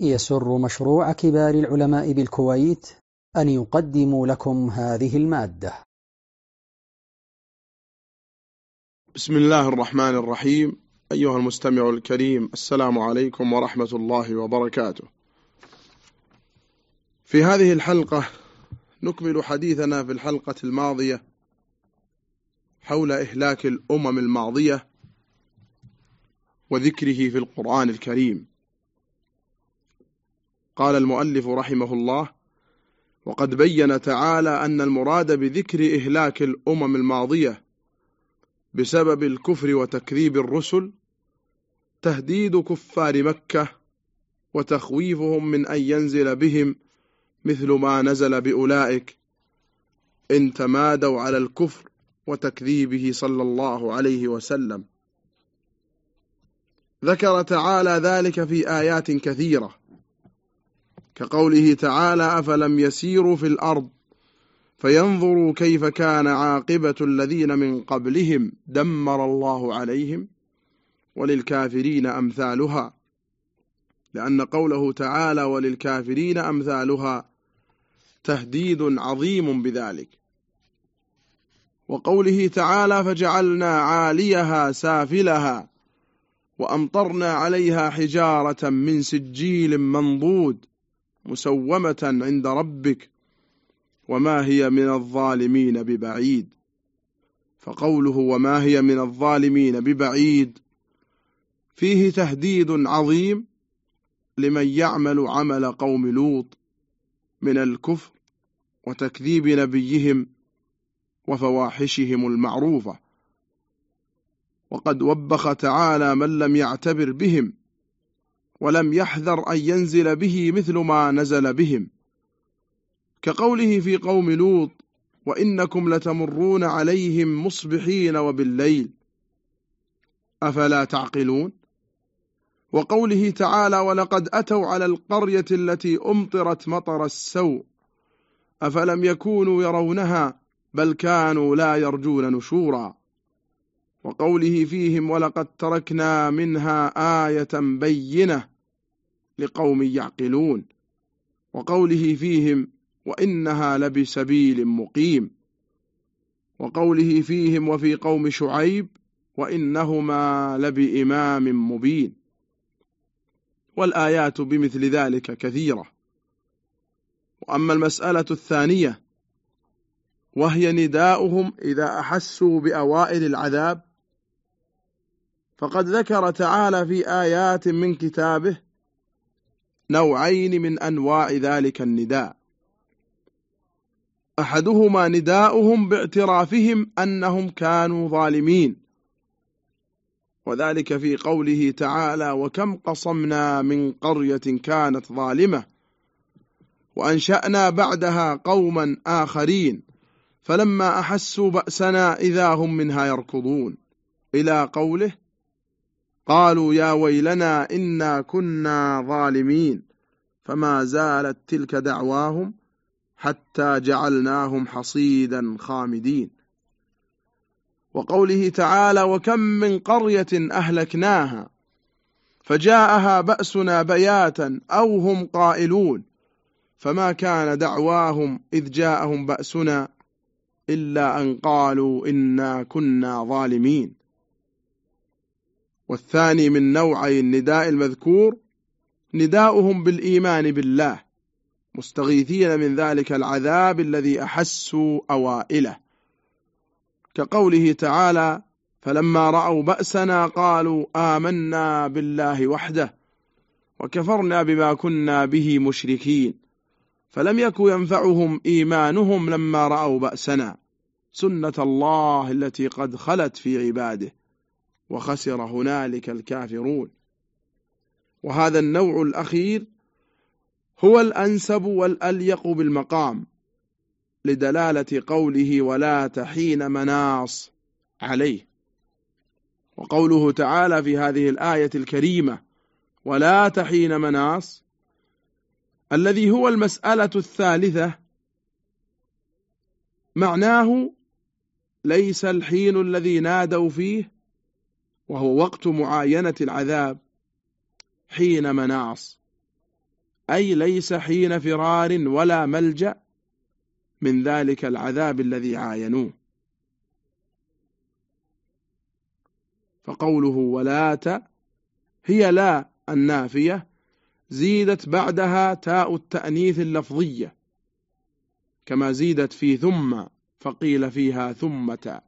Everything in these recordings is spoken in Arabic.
يسر مشروع كبار العلماء بالكويت أن يقدم لكم هذه المادة. بسم الله الرحمن الرحيم. أيها المستمع الكريم السلام عليكم ورحمة الله وبركاته. في هذه الحلقة نكمل حديثنا في الحلقة الماضية حول إهلاك الأمم الماضية وذكره في القرآن الكريم. قال المؤلف رحمه الله وقد بين تعالى أن المراد بذكر إهلاك الأمم الماضية بسبب الكفر وتكذيب الرسل تهديد كفار مكة وتخويفهم من أن ينزل بهم مثل ما نزل بأولئك إن تمادوا على الكفر وتكذيبه صلى الله عليه وسلم. ذكر تعالى ذلك في آيات كثيرة. كقوله تعالى أفلم يسيروا في الأرض فينظروا كيف كان عاقبة الذين من قبلهم دمر الله عليهم وللكافرين أمثالها لأن قوله تعالى وللكافرين أمثالها تهديد عظيم بذلك وقوله تعالى فجعلنا عاليها سافلها وأمطرنا عليها حجارة من سجيل منضود مسومة عند ربك وما هي من الظالمين ببعيد. فقوله وما هي من الظالمين ببعيد فيه تهديد عظيم لمن يعمل عمل قوم لوط من الكفر وتكذيب نبيهم وفواحشهم المعروفة. وقد وبخ تعالى من لم يعتبر بهم ولم يحذر أن ينزل به مثل ما نزل بهم. كقوله في قوم لوط وإنكم لتمرون عليهم مصبحين وبالليل. أفلا تعقلون؟ وقوله تعالى ولقد أتوا على القرية التي أمطرت مطر السوء أفلم يكونوا يرونها؟ بل كانوا لا يرجون نشورا. وقوله فيهم ولقد تركنا منها آية بينة لقوم يعقلون. وقوله فيهم وإنها لبسبيل مقيم. وقوله فيهم وفي قوم شعيب وإنهما لبإمام مبين. والآيات بمثل ذلك كثيرة. وأما المسألة الثانية وهي نداؤهم إذا أحسوا بأوائل العذاب فقد ذكر تعالى في آيات من كتابه نوعين من أنواع ذلك النداء. أحدهما نداؤهم باعترافهم أنهم كانوا ظالمين. وذلك في قوله تعالى وكم قصمنا من قرية كانت ظالمة وأنشأنا بعدها قوما آخرين فلما أحسوا بأسنا إذا هم منها يركضون. إلى قوله قالوا يا ويلنا إنا كنا ظالمين. فما زالت تلك دعواهم حتى جعلناهم حصيدا خامدين. وقوله تعالى وكم من قرية أهلكناها فجاءها بأسنا بياتا أو هم قائلون. فما كان دعواهم إذ جاءهم بأسنا إلا أن قالوا إنا كنا ظالمين. والثاني من نوعي النداء المذكور نداؤهم بالإيمان بالله مستغيثين من ذلك العذاب الذي أحسوا أوائله. كقوله تعالى فلما رأوا بأسنا قالوا آمنا بالله وحده وكفرنا بما كنا به مشركين فلم يك ينفعهم إيمانهم لما رأوا بأسنا سنة الله التي قد خلت في عباده. وخسر هنالك الكافرون. وهذا النوع الأخير هو الأنسب والأليق بالمقام لدلالة قوله ولا تحين مناص عليه. وقوله تعالى في هذه الآية الكريمة ولا تحين مناص الذي هو المسألة الثالثة معناه ليس الحين الذي نادوا فيه وهو وقت معاينة العذاب حين مناص. أي ليس حين فرار ولا ملجأ من ذلك العذاب الذي عاينوه. فقوله ولات هي لا النافية زيدت بعدها تاء التأنيث اللفظية كما زيدت في ثم فقيل فيها ثمة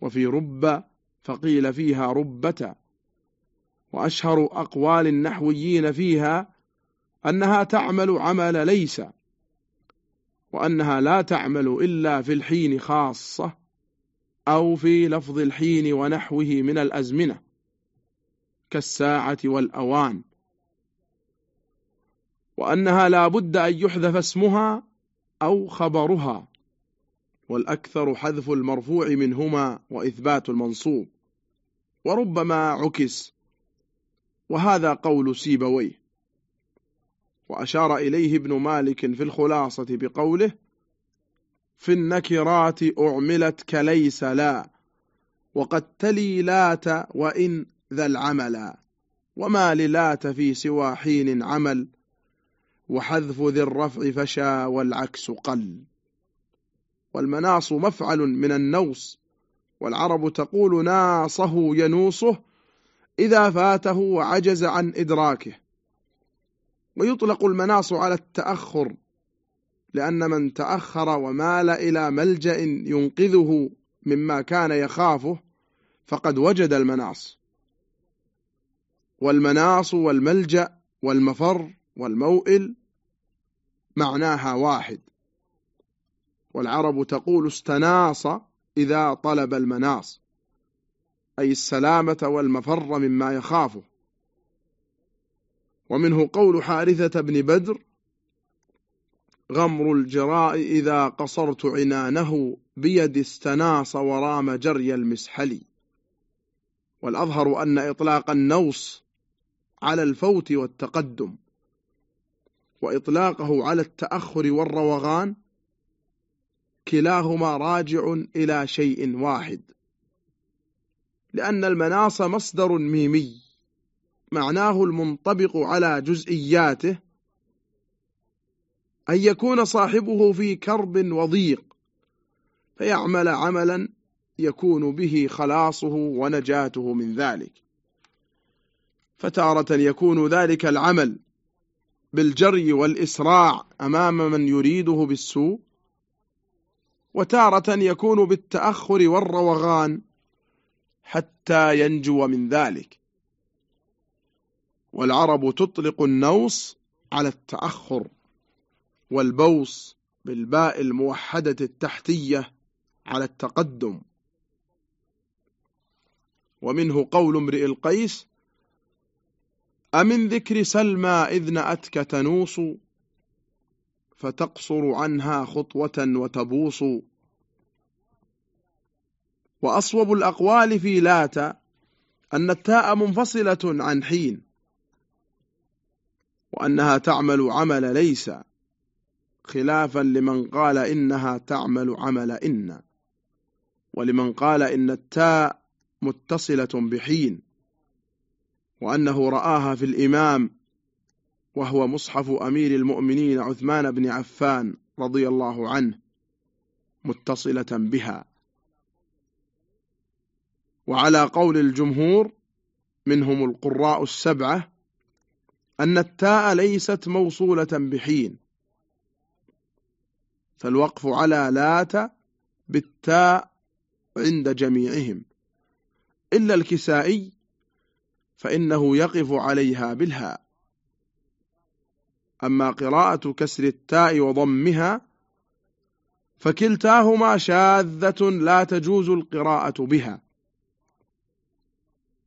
وفي رب فقيل فيها ربة. وأشهر أقوال النحويين فيها أنها تعمل عمل ليس وأنها لا تعمل إلا في الحين خاصة أو في لفظ الحين ونحوه من الأزمنة كالساعة والأوان. وأنها لا بد أن يحذف اسمها أو خبرها والأكثر حذف المرفوع منهما وإثبات المنصوب. وربما عكس. وهذا قول سيبويه. وأشار إليه ابن مالك في الخلاصة بقوله في النكرات أعملت كليس لا وقد تلي لات وإن ذا العملا وما للات في سوى حين عمل وحذف ذي الرفع فشا والعكس قل. والمناص مفعل من النوص والعرب تقول ناصه ينوصه إذا فاته وعجز عن إدراكه. ويطلق المناص على التأخر لأن من تأخر ومال إلى ملجأ ينقذه مما كان يخافه فقد وجد المناص. والمناص والملجأ والمفر والموئل معناها واحد. والعرب تقول استناص إذا طلب المناص أي السلامة والمفر مما يخافه ومنه قول حارثة بن بدر غمر الجراء إذا قصرت عنانه بيد استناص ورام جري المسحل. والأظهر أن إطلاق النوص على الفوت والتقدم وإطلاقه على التأخر والروغان كلاهما راجع إلى شيء واحد. لأن المناص مصدر ميمي معناه المنطبق على جزئياته أن يكون صاحبه في كرب وضيق فيعمل عملا يكون به خلاصه ونجاته من ذلك. فتارة يكون ذلك العمل بالجري والإسراع أمام من يريده بالسوء وتارة يكون بالتأخر والروغان حتى ينجو من ذلك. والعرب تطلق النوص على التأخر والبوص بالباء الموحدة التحتية على التقدم. ومنه قول امرئ القيس أمن ذكر سلمى إذ نأتك تنوص فتقصر عنها خطوة وتبوص. وأصوب الأقوال في لات أن التاء منفصلة عن حين وأنها تعمل عمل ليس خلافا لمن قال إنها تعمل عمل إن ولمن قال إن التاء متصلة بحين وأنه رآها في الإمام وهو مصحف أمير المؤمنين عثمان بن عفان رضي الله عنه متصلة بها. وعلى قول الجمهور منهم القراء السبعة أن التاء ليست موصولة بحين فالوقف على لات بالتاء عند جميعهم إلا الكسائي فإنه يقف عليها بالهاء. أما قراءة كسر التاء وضمها فكلتاهما شاذة لا تجوز القراءة بها.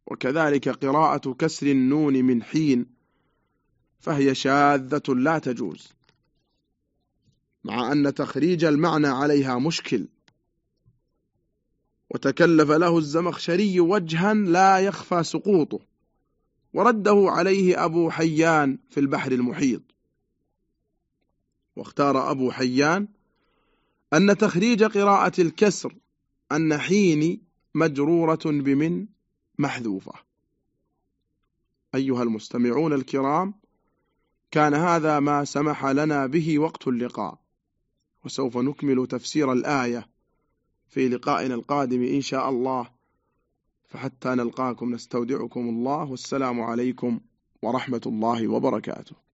وكذلك قراءة كسر النون من حين فهي شاذة لا تجوز مع أن تخريج المعنى عليها مشكل. وتكلف له الزمخشري وجها لا يخفى سقوطه ورده عليه أبو حيان في البحر المحيط. واختار أبو حيان أن تخريج قراءة الكسر النحين مجرورة بمن محذوفة. أيها المستمعون الكرام كان هذا ما سمح لنا به وقت اللقاء وسوف نكمل تفسير الآية في لقائنا القادم إن شاء الله. فحتى نلقاكم نستودعكم الله والسلام عليكم ورحمة الله وبركاته.